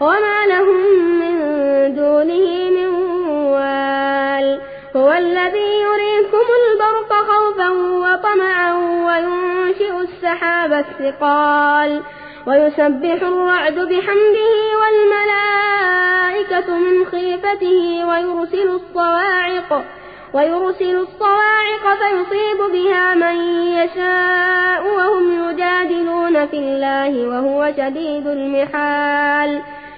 وما لهم من دونه من وال. هو الذي يريكم البرق خوفا وطمعا وينشئ السحاب الثقال. ويسبح الرعد بحمده والملائكة من خيفته ويرسل الصواعق ويرسل الصواعق فيصيب بها من يشاء وهم يجادلون في الله وهو شديد المحال.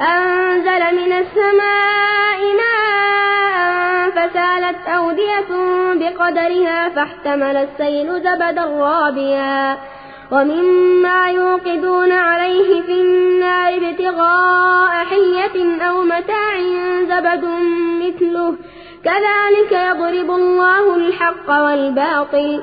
أنزل من السماء ماء فسالت أودية بقدرها فاحتمل السيل زبدا رابيا. ومما يوقدون عليه في النار ابتغاء حية أو متاع زبد مثله. كذلك يضرب الله الحق والباطل.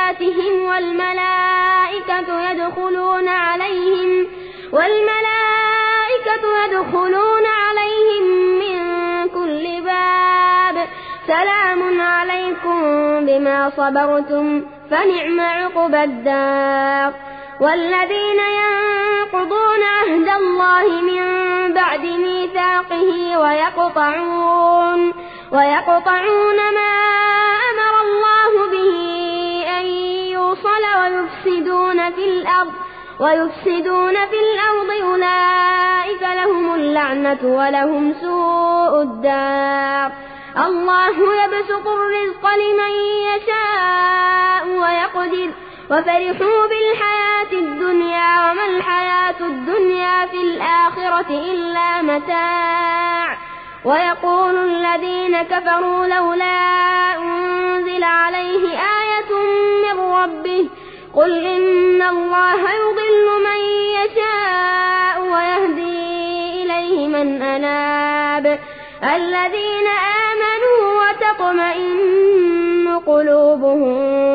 وذرياتهم والملائكة يدخلون عليهم والملائكة يدخلون عليهم من كل باب. سلام عليكم بما صبرتم فنعم عقب الدار. والذين ينقضون عهد الله من بعد ميثاقه ويقطعون ويقطعون ما ويفسدون في الأرض ويفسدون في الأرض أولئك لهم اللعنة ولهم سوء الدار. الله يبسط الرزق لمن يشاء ويقدر. وفرحوا بالحياة الدنيا وما الحياة الدنيا في الآخرة إلا متاع. ويقول الذين كفروا لولا أنزل عليه آية من ربه قل إن الله يضل من يشاء ويهدي إليه من أناب الذين آمنوا وتطمئن قلوبهم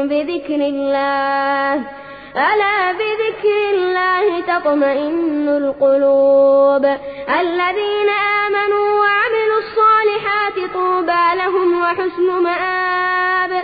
بذكر الله ألا بذكر الله تطمئن القلوب الذين آمنوا وعملوا الصالحات طوبى لهم وحسن مآب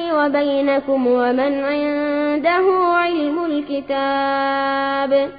وبينكم ومن عنده علم الكتاب